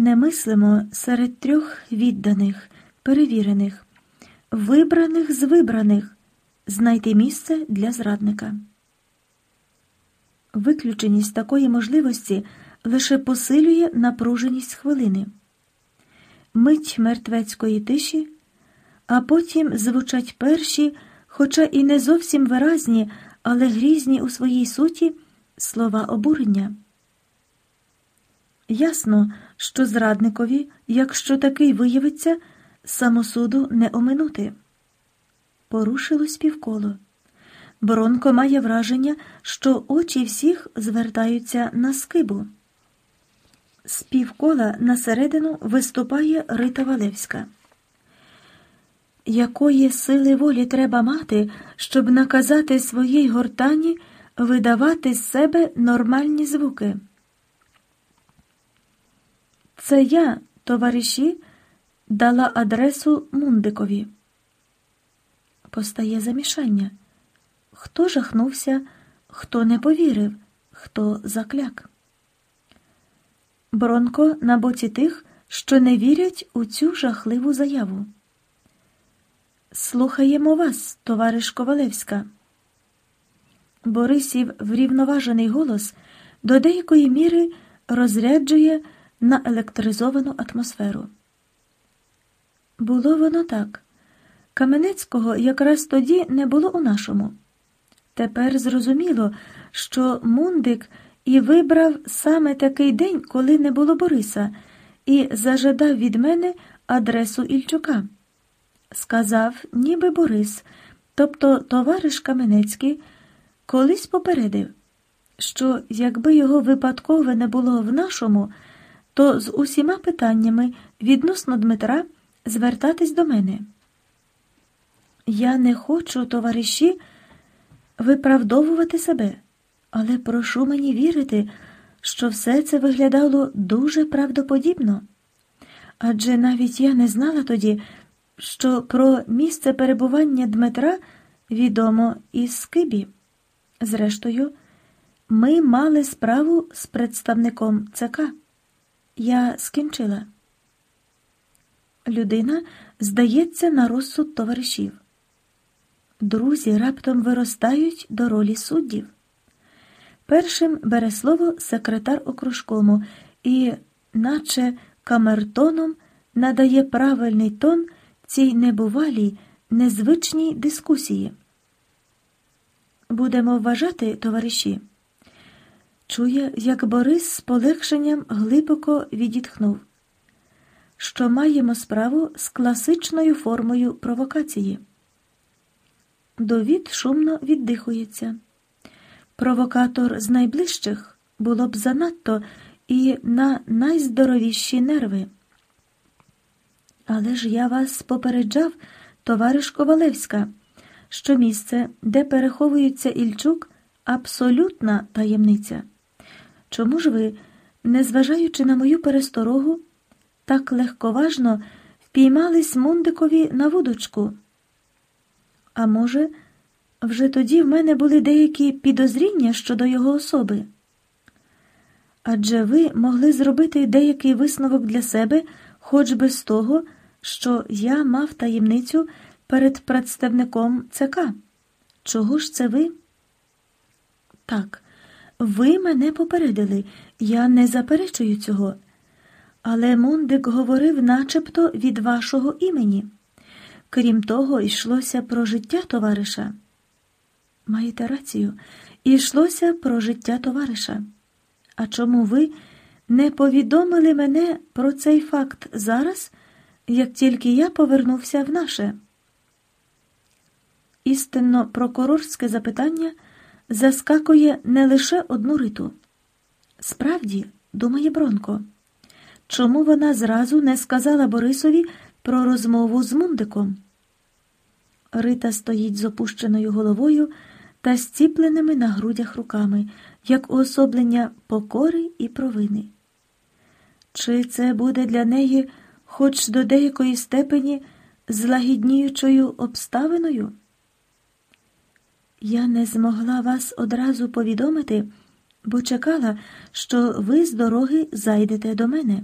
не мислимо серед трьох відданих, перевірених, вибраних з вибраних, знайти місце для зрадника. Виключеність такої можливості лише посилює напруженість хвилини. Мить мертвецької тиші, а потім звучать перші, хоча і не зовсім виразні, але грізні у своїй суті слова обурення. Ясно, що зрадникові, якщо такий виявиться, самосуду не оминути. Порушилось півколо. Бронко має враження, що очі всіх звертаються на скибу. З півкола на середину виступає Рита Валевська. Якої сили волі треба мати, щоб наказати своїй гортані видавати з себе нормальні звуки? Це я, товариші, дала адресу Мундикові. Постає замішання. Хто жахнувся, хто не повірив, хто закляк. Бронко на боці тих, що не вірять у цю жахливу заяву. Слухаємо вас, товариш Ковалевська. Борисів врівноважений голос до деякої міри розряджує на електризовану атмосферу. Було воно так. Каменецького якраз тоді не було у нашому. Тепер зрозуміло, що Мундик і вибрав саме такий день, коли не було Бориса, і зажадав від мене адресу Ільчука. Сказав, ніби Борис, тобто товариш Каменецький, колись попередив, що якби його випадкове не було в нашому, то з усіма питаннями відносно Дмитра звертатись до мене. Я не хочу, товариші, виправдовувати себе, але прошу мені вірити, що все це виглядало дуже правдоподібно. Адже навіть я не знала тоді, що про місце перебування Дмитра відомо із Скибі. Зрештою, ми мали справу з представником ЦК. Я скінчила. Людина здається на розсуд товаришів. Друзі раптом виростають до ролі суддів. Першим бере слово секретар окружкому і, наче камертоном, надає правильний тон цій небувалій, незвичній дискусії. Будемо вважати, товариші. Чує, як Борис з полегшенням глибоко відітхнув, що маємо справу з класичною формою провокації. Довід шумно віддихується. Провокатор з найближчих було б занадто і на найздоровіші нерви. Але ж я вас попереджав, товариш Ковалевська, що місце, де переховується Ільчук, абсолютна таємниця. Чому ж ви, незважаючи на мою пересторогу, так легковажно впіймались Мундикові на вудочку? А може, вже тоді в мене були деякі підозріння щодо його особи? Адже ви могли зробити деякий висновок для себе, хоч би з того, що я мав таємницю перед представником ЦК. Чого ж це ви? Так, ви мене попередили, я не заперечую цього. Але Мундик говорив начебто від вашого імені. Крім того, йшлося про життя товариша. Маєте рацію, йшлося про життя товариша. А чому ви не повідомили мене про цей факт зараз, як тільки я повернувся в наше? Істинно прокурорське запитання заскакує не лише одну риту. Справді, думає Бронко, чому вона зразу не сказала Борисові про розмову з Мундиком? Рита стоїть з опущеною головою та зціпленими на грудях руками, як уособлення покори і провини. Чи це буде для неї хоч до деякої степені злагідніючою обставиною? Я не змогла вас одразу повідомити, бо чекала, що ви з дороги зайдете до мене.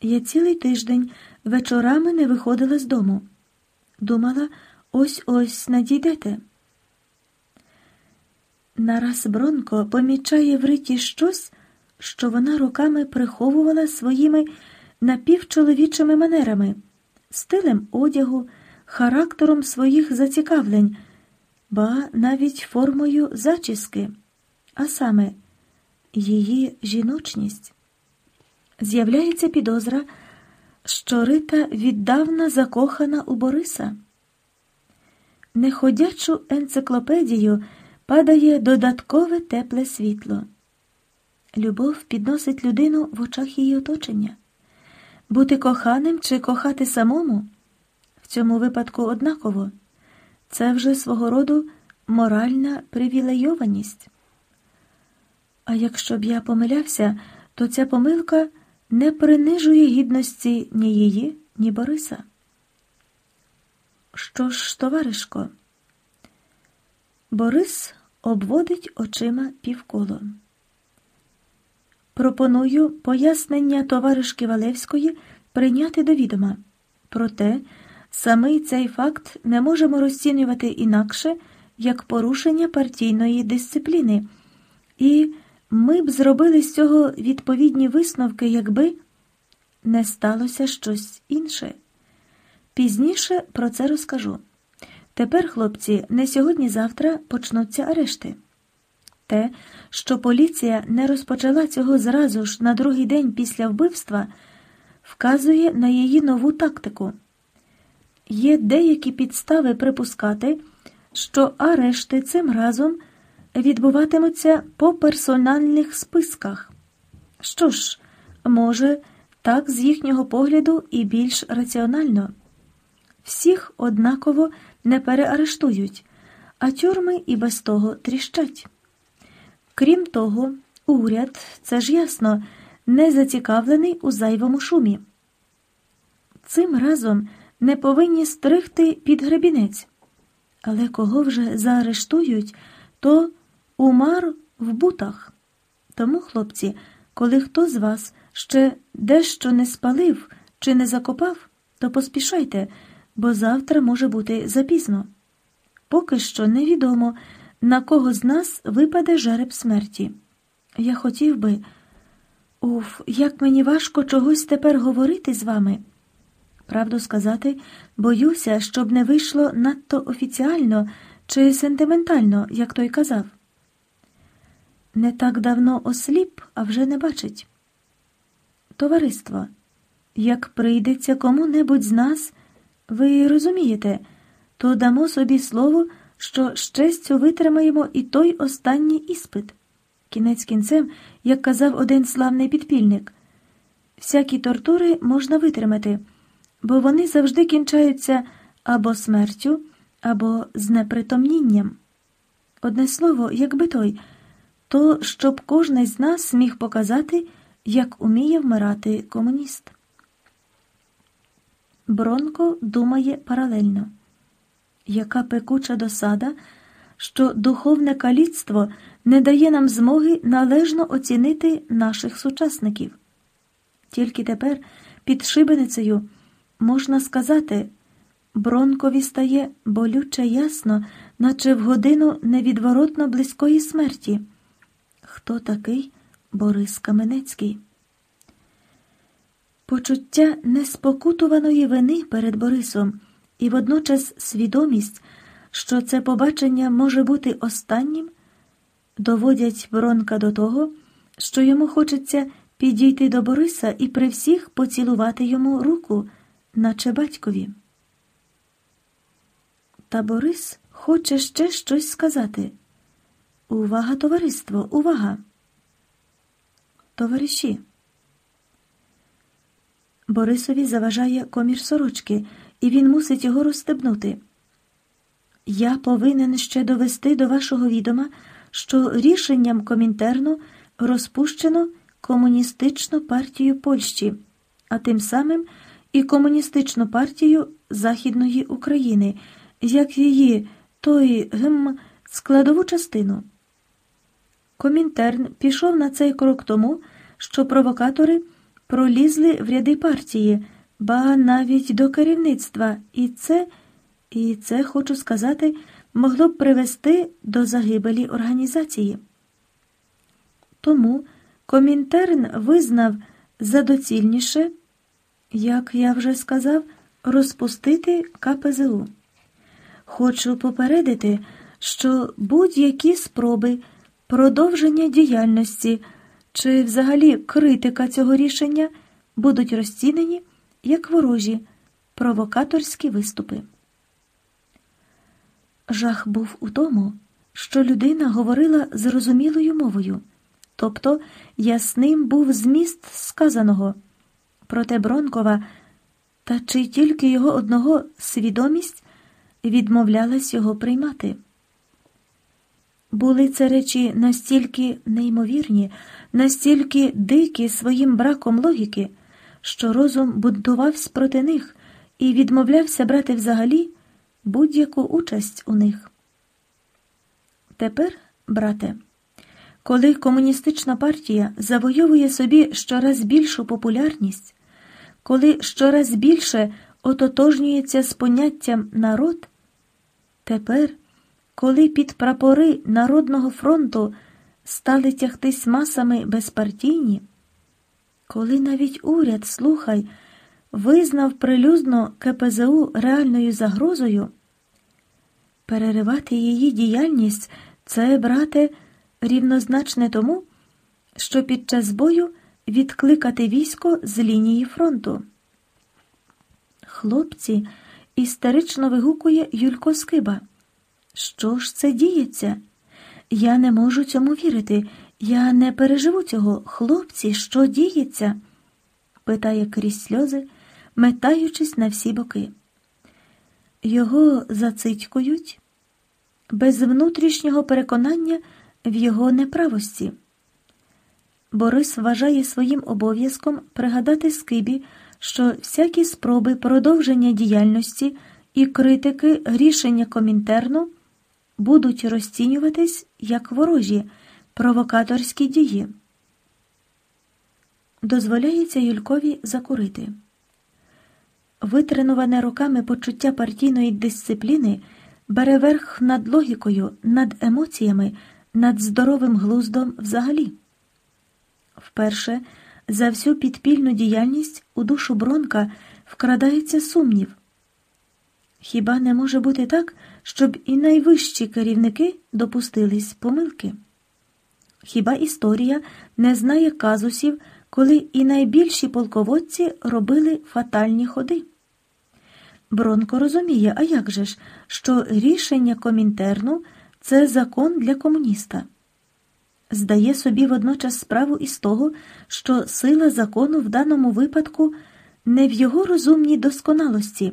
Я цілий тиждень вечорами не виходила з дому. Думала, ось ось надійдете. Нараз Бронко помічає в Риті щось, що вона роками приховувала своїми напівчоловічими манерами, стилем одягу, характером своїх зацікавлень, ба навіть формою зачіски, а саме її жіночність. З'являється підозра, що Рита віддавна закохана у Бориса. Неходячу енциклопедію падає додаткове тепле світло. Любов підносить людину в очах її оточення. Бути коханим чи кохати самому в цьому випадку однаково. Це вже свого роду моральна привілейованість. А якщо б я помилявся, то ця помилка не принижує гідності ні її, ні Бориса. Що ж, товаришко? Борис обводить очима півколо. Пропоную пояснення товаришки Валевської прийняти до відома. Проте самий цей факт не можемо розцінювати інакше, як порушення партійної дисципліни, і ми б зробили з цього відповідні висновки, якби не сталося щось інше. Пізніше про це розкажу. Тепер, хлопці, не сьогодні-завтра почнуться арешти. Те, що поліція не розпочала цього зразу ж на другий день після вбивства, вказує на її нову тактику. Є деякі підстави припускати, що арешти цим разом відбуватимуться по персональних списках. Що ж, може, так з їхнього погляду і більш раціонально. Всіх однаково не переарештують, а тюрми і без того тріщать. Крім того, уряд, це ж ясно, не зацікавлений у зайвому шумі. Цим разом не повинні стригти під гребінець. Але кого вже заарештують, то умар в бутах. Тому, хлопці, коли хто з вас ще дещо не спалив чи не закопав, то поспішайте, бо завтра може бути запізно. Поки що невідомо, на кого з нас випаде жереб смерті. Я хотів би, уф, як мені важко чогось тепер говорити з вами. Правду сказати, боюся, щоб не вийшло надто офіціально чи сентиментально, як той казав. Не так давно осліп, а вже не бачить. Товариство, як прийдеться кому-небудь з нас, ви розумієте, то дамо собі слово що з витримаємо і той останній іспит. Кінець кінцем, як казав один славний підпільник, всякі тортури можна витримати, бо вони завжди кінчаються або смертю, або знепритомнінням. Одне слово, якби той, то щоб кожний з нас міг показати, як уміє вмирати комуніст. Бронко думає паралельно яка пекуча досада, що духовне каліцтво не дає нам змоги належно оцінити наших сучасників. Тільки тепер під шибеницею можна сказати, Бронкові стає болюче ясно, наче в годину невідворотно близької смерті. Хто такий Борис Каменецький? Почуття неспокутуваної вини перед Борисом і водночас свідомість, що це побачення може бути останнім, доводять Воронка до того, що йому хочеться підійти до Бориса і при всіх поцілувати йому руку, наче батькові. Та Борис хоче ще щось сказати. Увага, товариство, увага! Товариші. Борисові заважає комір сорочки, і він мусить його розстебнути. Я повинен ще довести до вашого відома, що рішенням Комінтерну розпущено комуністичну партію Польщі, а тим самим і комуністичну партію Західної України, як її той гм, складову частину. Комінтерн пішов на цей крок тому, що провокатори пролізли в ряди партії, ба навіть до керівництва, і це, і це, хочу сказати, могло б привести до загибелі організації. Тому Комінтерн визнав за доцільніше, як я вже сказав, розпустити КПЗУ. Хочу попередити, що будь-які спроби продовження діяльності чи взагалі критика цього рішення будуть розцінені як ворожі провокаторські виступи. Жах був у тому, що людина говорила зрозумілою мовою, тобто ясним був зміст сказаного. Проте Бронкова, та чи тільки його одного свідомість відмовлялась його приймати. Були це речі настільки неймовірні, настільки дикі своїм браком логіки, що розум бунтувався проти них і відмовлявся брати взагалі будь-яку участь у них. Тепер, брате, коли комуністична партія завойовує собі щораз більшу популярність, коли щораз більше ототожнюється з поняттям народ, тепер, коли під прапори Народного фронту стали тягтись масами безпартійні, коли навіть уряд, слухай, визнав прилюдно КПЗУ реальною загрозою, переривати її діяльність це, брате, рівнозначне тому, що під час бою відкликати військо з лінії фронту. Хлопці, істерично вигукує Юлько Скиба. Що ж це діється? Я не можу цьому вірити. Я не переживу цього. Хлопці, що діється? питає крізь сльози, метаючись на всі боки. Його зацитькують без внутрішнього переконання в його неправості. Борис вважає своїм обов'язком пригадати Скибі, що всякі спроби продовження діяльності і критики рішення Комінтерну будуть розцінюватись як ворожі провокаторські дії. Дозволяється Юлькові закурити. Витренуване роками почуття партійної дисципліни бере верх над логікою, над емоціями, над здоровим глуздом взагалі. Вперше за всю підпільну діяльність у душу Бронка вкрадається сумнів. Хіба не може бути так, щоб і найвищі керівники допустились помилки? Хіба історія не знає казусів, коли і найбільші полководці робили фатальні ходи? Бронко розуміє, а як же ж, що рішення Комінтерну це закон для комуніста. Здає собі водночас справу із того, що сила закону в даному випадку не в його розумній досконалості,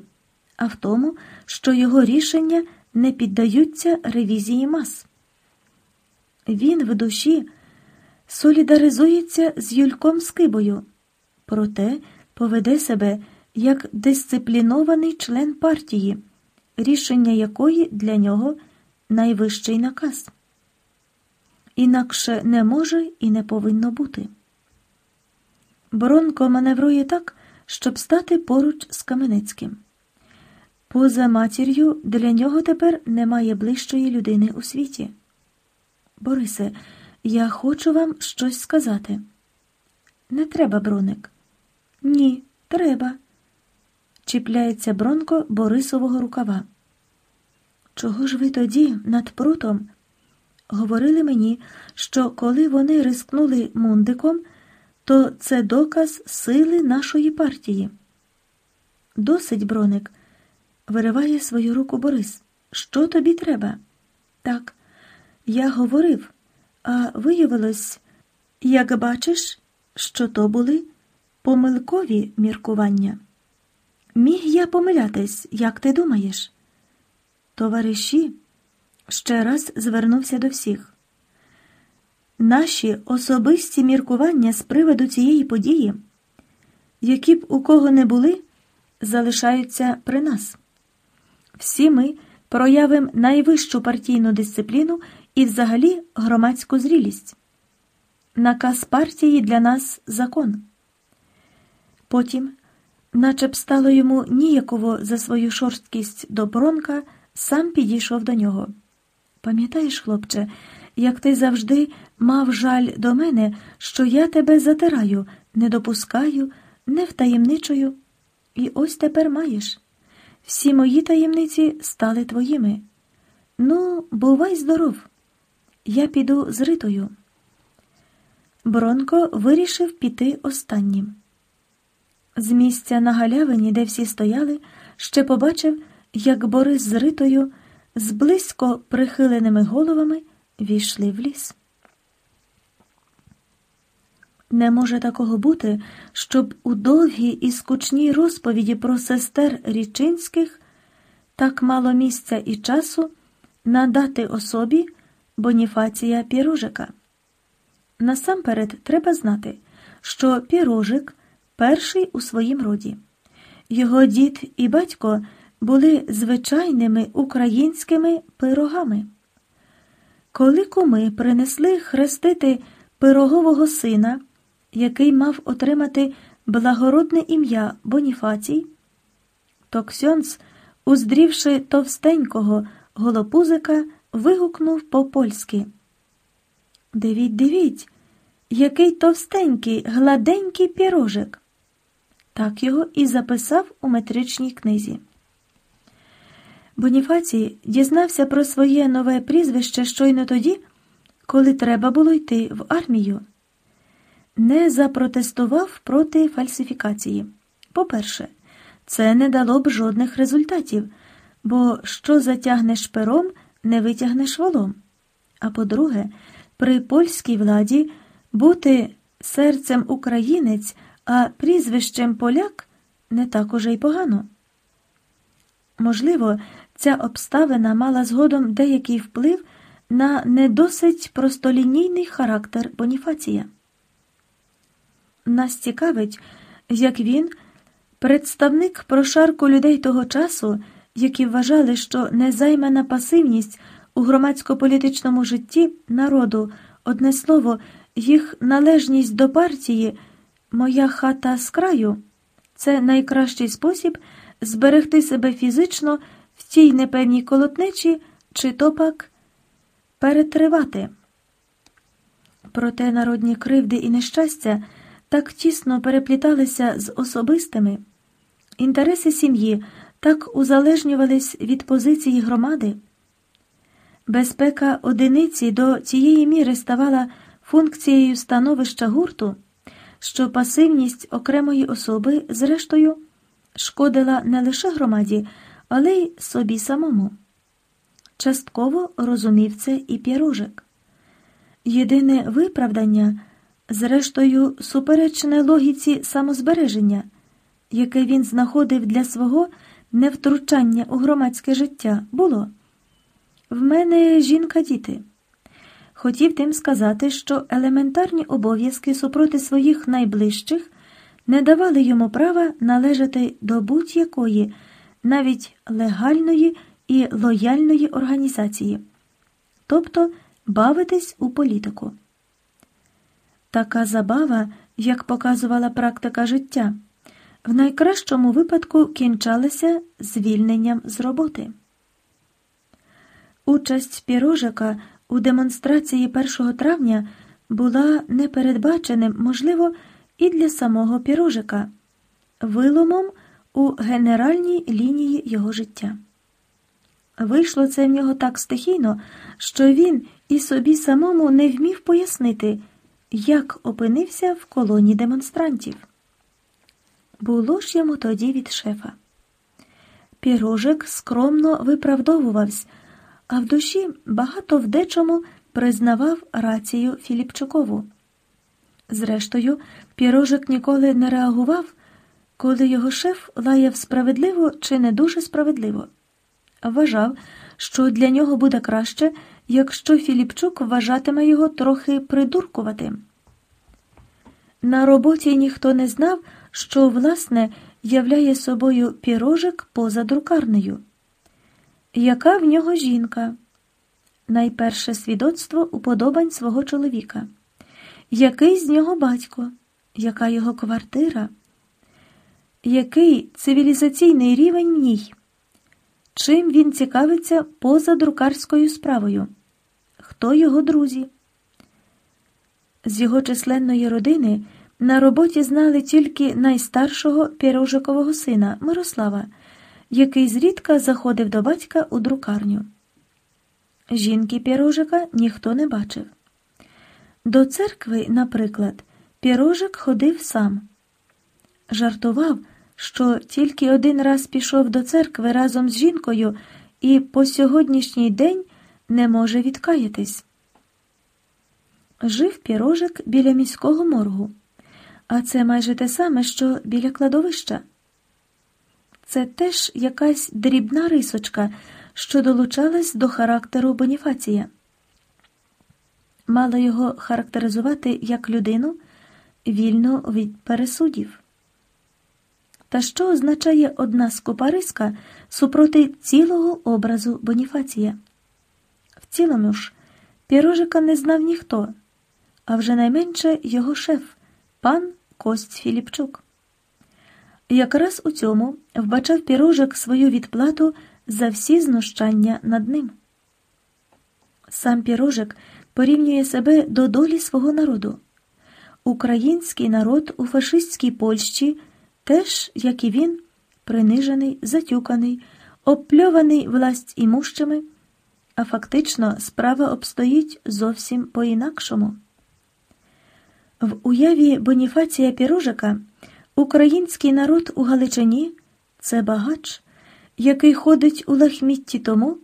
а в тому, що його рішення не піддаються ревізії мас. Він в душі солідаризується з Юльком Скибою, проте поведе себе як дисциплінований член партії, рішення якої для нього найвищий наказ. Інакше не може і не повинно бути. Бронко маневрує так, щоб стати поруч з Каменецьким. Поза матір'ю для нього тепер немає ближчої людини у світі. Борисе, я хочу вам щось сказати. Не треба, броник. Ні, треба. Чіпляється Бронко Борисового рукава. Чого ж ви тоді над прутом? Говорили мені, що коли вони рискнули мундиком, то це доказ сили нашої партії. Досить, броник, вириває свою руку Борис. Що тобі треба? Так, я говорив, а виявилось, як бачиш, що то були помилкові міркування. Міг я помилятись, як ти думаєш? Товариші, ще раз звернувся до всіх. Наші особисті міркування з приводу цієї події, які б у кого не були, залишаються при нас. Всі ми проявимо найвищу партійну дисципліну і взагалі громадську зрілість. Наказ партії для нас закон. Потім, наче б стало йому ніяково за свою шорсткість до Бронка, сам підійшов до нього. Пам'ятаєш, хлопче, як ти завжди мав жаль до мене, що я тебе затираю, не допускаю, не втаємничую. І ось тепер маєш. Всі мої таємниці стали твоїми. Ну, бувай здоров. Я піду з Ритою. Бронко вирішив піти останнім. З місця на галявині, де всі стояли, ще побачив, як Борис з Ритою з близько прихиленими головами війшли в ліс. Не може такого бути, щоб у довгій і скучній розповіді про сестер Річинських так мало місця і часу надати особі Боніфація Пірожика. Насамперед треба знати, що Пірожик перший у своїм роді. Його дід і батько були звичайними українськими пирогами. Коли куми принесли хрестити пирогового сина, який мав отримати благородне ім'я Боніфацій, то Ксьонц, уздрівши товстенького голопузика, вигукнув по польськи. Дивіть, дивіть, який товстенький, гладенький пірожик. Так його і записав у метричній книзі. Боніфацій дізнався про своє нове прізвище щойно тоді, коли треба було йти в армію. Не запротестував проти фальсифікації. По-перше, це не дало б жодних результатів, бо що затягнеш пером, не витягнеш волом. А по-друге, при польській владі бути серцем українець, а прізвищем поляк не так уже й погано. Можливо, ця обставина мала згодом деякий вплив на недосить простолінійний характер Боніфація. Нас цікавить, як він, представник прошарку людей того часу, які вважали, що незаймана пасивність у громадсько-політичному житті народу, одне слово, їх належність до партії, моя хата з краю це найкращий спосіб зберегти себе фізично в тій непевній колотнечі чи то пак перетривати. Проте народні кривди і нещастя так тісно перепліталися з особистими, інтереси сім'ї так узалежнювались від позиції громади. Безпека одиниці до цієї міри ставала функцією становища гурту, що пасивність окремої особи, зрештою, шкодила не лише громаді, але й собі самому. Частково розумів це і пірожик. Єдине виправдання, зрештою, суперечне логіці самозбереження, яке він знаходив для свого невтручання у громадське життя, було в мене жінка діти. Хотів тим сказати, що елементарні обов'язки супроти своїх найближчих не давали йому права належати до будь-якої, навіть легальної і лояльної організації, тобто бавитись у політику. Така забава, як показувала практика життя, в найкращому випадку кінчалася звільненням з роботи. Участь пірожика у демонстрації 1 травня була непередбаченим, можливо, і для самого пірожика, виломом у генеральній лінії його життя. Вийшло це в нього так стихійно, що він і собі самому не вмів пояснити, як опинився в колоні демонстрантів. Було ж йому тоді від шефа. Пірожик скромно виправдовувався а в душі багато в дечому признавав рацію Філіпчукову. Зрештою, пірожик ніколи не реагував, коли його шеф лаяв справедливо чи не дуже справедливо. Вважав, що для нього буде краще, якщо Філіпчук вважатиме його трохи придуркуватим. На роботі ніхто не знав, що, власне, являє собою пірожик поза друкарнею. Яка в нього жінка, найперше свідоцтво уподобань свого чоловіка, який з нього батько, яка його квартира, Який цивілізаційний рівень в ній? Чим він цікавиться поза друкарською справою? Хто його друзі? З його численної родини на роботі знали тільки найстаршого Пірожикового сина Мирослава, який зрідка заходив до батька у друкарню. Жінки Пірожика ніхто не бачив. До церкви, наприклад, Пірожик ходив сам. Жартував, що тільки один раз пішов до церкви разом з жінкою і по сьогоднішній день не може відкаятись. Жив пірожик біля міського моргу, а це майже те саме, що біля кладовища. Це теж якась дрібна рисочка, що долучалась до характеру Боніфація. Мало його характеризувати як людину вільну від пересудів. Та що означає одна скупа риска супроти цілого образу Боніфація? В цілому ж, пірожика не знав ніхто, а вже найменше його шеф, пан Кость Філіпчук. Якраз у цьому вбачав пірожик свою відплату за всі знущання над ним. Сам пірожик порівнює себе до долі свого народу. Український народ у фашистській Польщі теж, як і він, принижений, затюканий, обпльований власть імущими, а фактично справа обстоїть зовсім по-інакшому. В уяві Боніфація Пірожика український народ у Галичині це багач, який ходить у лахмітті тому,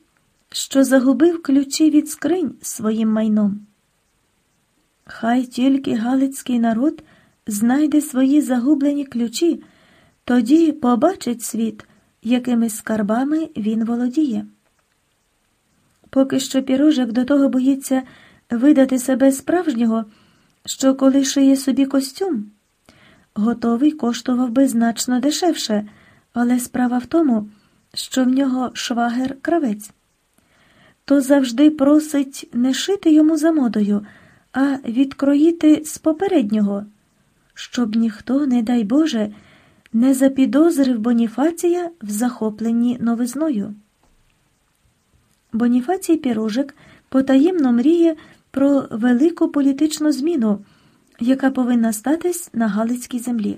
що загубив ключі від скринь своїм майном. Хай тільки Галицький народ знайде свої загублені ключі, тоді побачить світ, якими скарбами він володіє. Поки що пірожик до того боїться видати себе справжнього, що коли шиє собі костюм, готовий коштував би значно дешевше, але справа в тому, що в нього швагер кравець. То завжди просить не шити йому за модою, а відкроїти з попереднього, щоб ніхто, не дай Боже, не запідозрив Боніфація в захопленні новизною. Боніфацій Пірожик потаємно мріє про велику політичну зміну, яка повинна статись на Галицькій землі.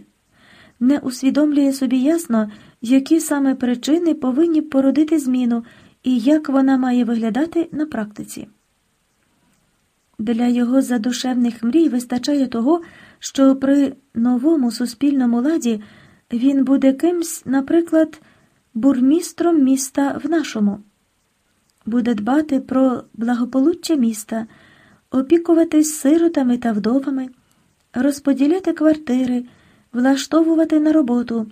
Не усвідомлює собі ясно, які саме причини повинні породити зміну і як вона має виглядати на практиці. Для його задушевних мрій вистачає того, що при новому суспільному ладі він буде кимсь, наприклад, бурмістром міста в нашому, буде дбати про благополуччя міста, опікуватись сиротами та вдовами, розподіляти квартири, влаштовувати на роботу,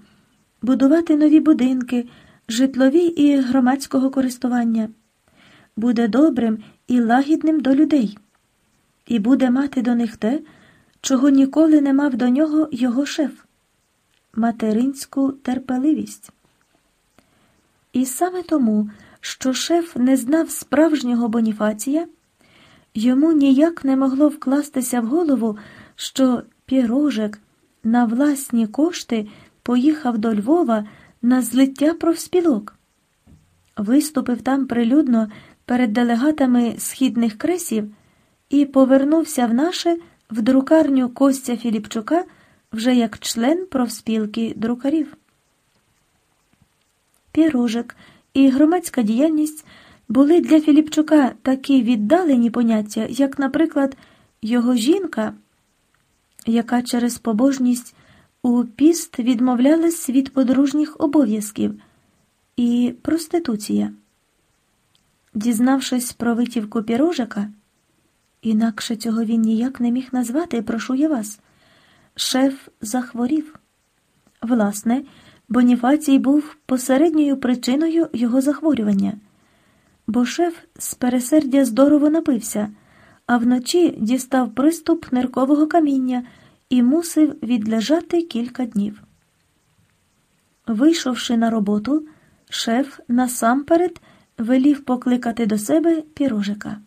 будувати нові будинки, житлові і громадського користування, буде добрим і лагідним до людей, і буде мати до них те, чого ніколи не мав до нього його шеф материнську терпеливість. І саме тому, що шеф не знав справжнього Боніфація, йому ніяк не могло вкластися в голову, що пірожик на власні кошти поїхав до Львова на злиття профспілок, виступив там прилюдно перед делегатами східних кресів і повернувся в наше в друкарню Костя Філіпчука вже як член профспілки друкарів. Пірожик і громадська діяльність були для Філіпчука такі віддалені поняття, як, наприклад, його жінка, яка через побожність у піст відмовлялась від подружніх обов'язків, і проституція. Дізнавшись про витівку пірожика, інакше цього він ніяк не міг назвати, прошу я вас. Шеф захворів. Власне, Боніфацій був посередньою причиною його захворювання, бо шеф з пересердя здорово напився, а вночі дістав приступ ниркового каміння і мусив відлежати кілька днів. Вийшовши на роботу, шеф насамперед велів покликати до себе пірожика.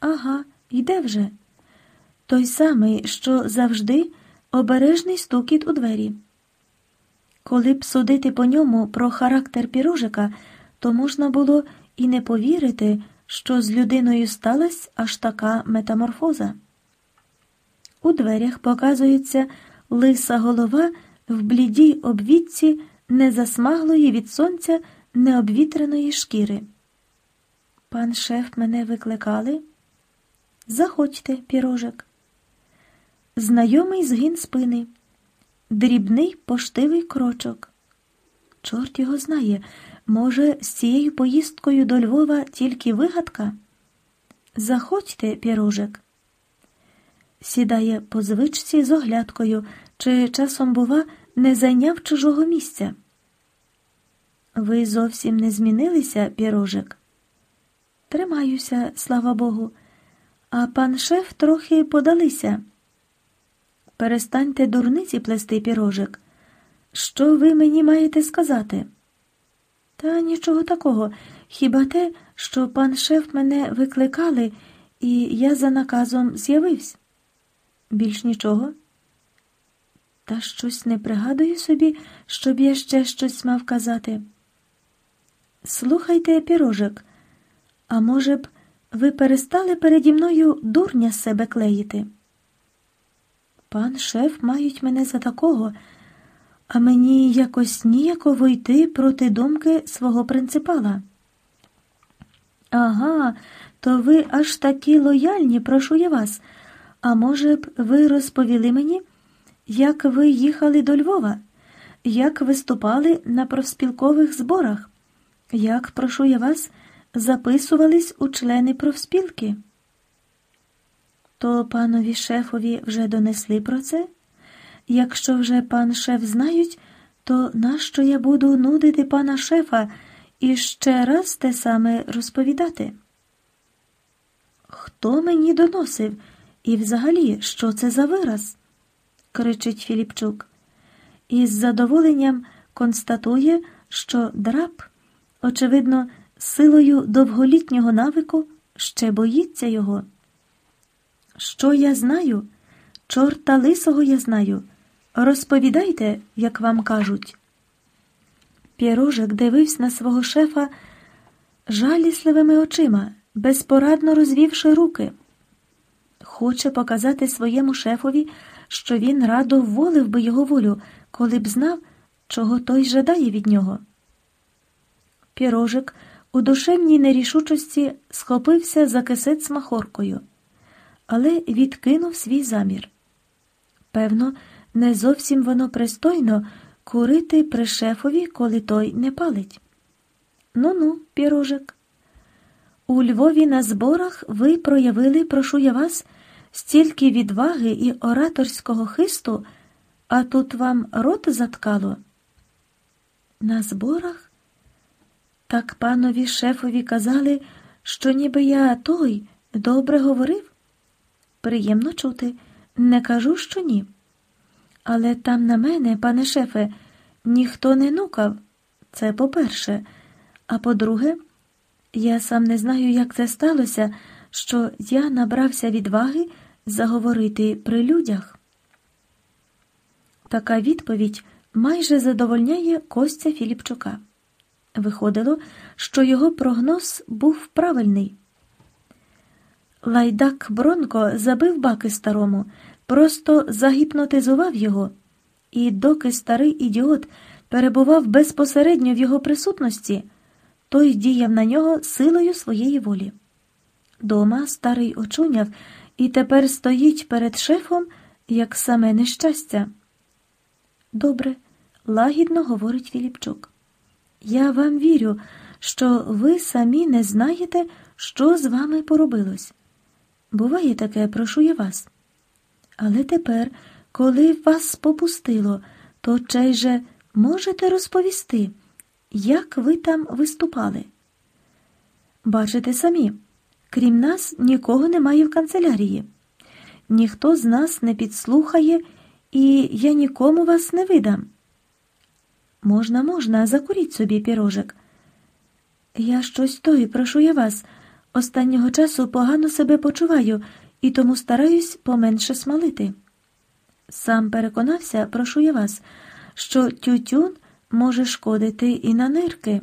Ага, йде вже. Той самий, що завжди обережний стукіт у двері. коли б судити по ньому про характер пірожика, то можна було і не повірити, що з людиною сталася аж така метаморфоза. У дверях показується лиса голова в блідій обвідці незасмаглої від сонця необвітреної шкіри. Пан шеф мене викликали. Заходьте, пірожик. Знайомий згін спини, дрібний поштивий крочок. Чорт його знає, може, з цією поїздкою до Львова тільки вигадка? Заходьте, пірожик. Сідає по звичці з оглядкою, чи часом, бува, не зайняв чужого місця. Ви зовсім не змінилися, пірожик? Тримаюся, слава Богу, а пан шеф трохи подалися. Перестаньте дурниці плести пірожик. Що ви мені маєте сказати? Та нічого такого, хіба те, що пан шеф мене викликали, і я за наказом з'явився. Більш нічого. Та щось не пригадую собі, щоб я ще щось мав казати. Слухайте, пірожик, а може б, ви перестали переді мною дурня себе клеїти? Пан шеф мають мене за такого, а мені якось ніяково йти проти думки свого принципала. Ага, то ви аж такі лояльні, прошу я вас. А може б, ви розповіли мені, як ви їхали до Львова, як виступали на профспілкових зборах, як, прошу я вас, записувались у члени профспілки? То панові шефові вже донесли про це? Якщо вже пан шеф знають, то нащо я буду нудити пана шефа і ще раз те саме розповідати? Хто мені доносив? І взагалі, що це за вираз? кричить Філіпчук. І з задоволенням констатує, що драп, очевидно, силою довголітнього навику ще боїться його. Що я знаю? Чорта лисого я знаю. Розповідайте, як вам кажуть. Пірожик дивився на свого шефа жалісливими очима, безпорадно розвівши руки. Хоче показати своєму шефові, що він радо вволив би його волю, коли б знав, чого той жадає від нього. Пірожик у душевній нерішучості схопився за кисет з махоркою, але відкинув свій замір. Певно, не зовсім воно пристойно курити при шефові, коли той не палить. Ну ну, пірожик. У Львові на зборах ви проявили, прошу я вас, стільки відваги і ораторського хисту, а тут вам рот заткало. На зборах? Так панові шефові казали, що ніби я той добре говорив. Приємно чути, не кажу, що ні. Але там на мене, пане шефе, ніхто не нукав. Це по-перше. А по-друге, я сам не знаю, як це сталося, що я набрався відваги заговорити при людях. Така відповідь майже задовольняє Костя Філіпчука. Виходило, що його прогноз був правильний. Лайдак Бронко забив баки старому, просто загіпнотизував його, і доки старий ідіот перебував безпосередньо в його присутності, той діяв на нього силою своєї волі. Дома старий очуняв і тепер стоїть перед шефом як саме нещастя. Добре, лагідно говорить Філіпчук. Я вам вірю, що ви самі не знаєте, що з вами поробилось. Буває таке, прошу я вас. Але тепер, коли вас попустило, то чай же можете розповісти, як ви там виступали? Бачите самі, крім нас, нікого немає в канцелярії. Ніхто з нас не підслухає, і я нікому вас не видам. Можна, можна, закуріть собі пірожик. Я щось той, прошу я вас. Останнього часу погано себе почуваю і тому стараюсь поменше смалити. Сам переконався, прошу я вас, що тютюн може шкодити і на нирки.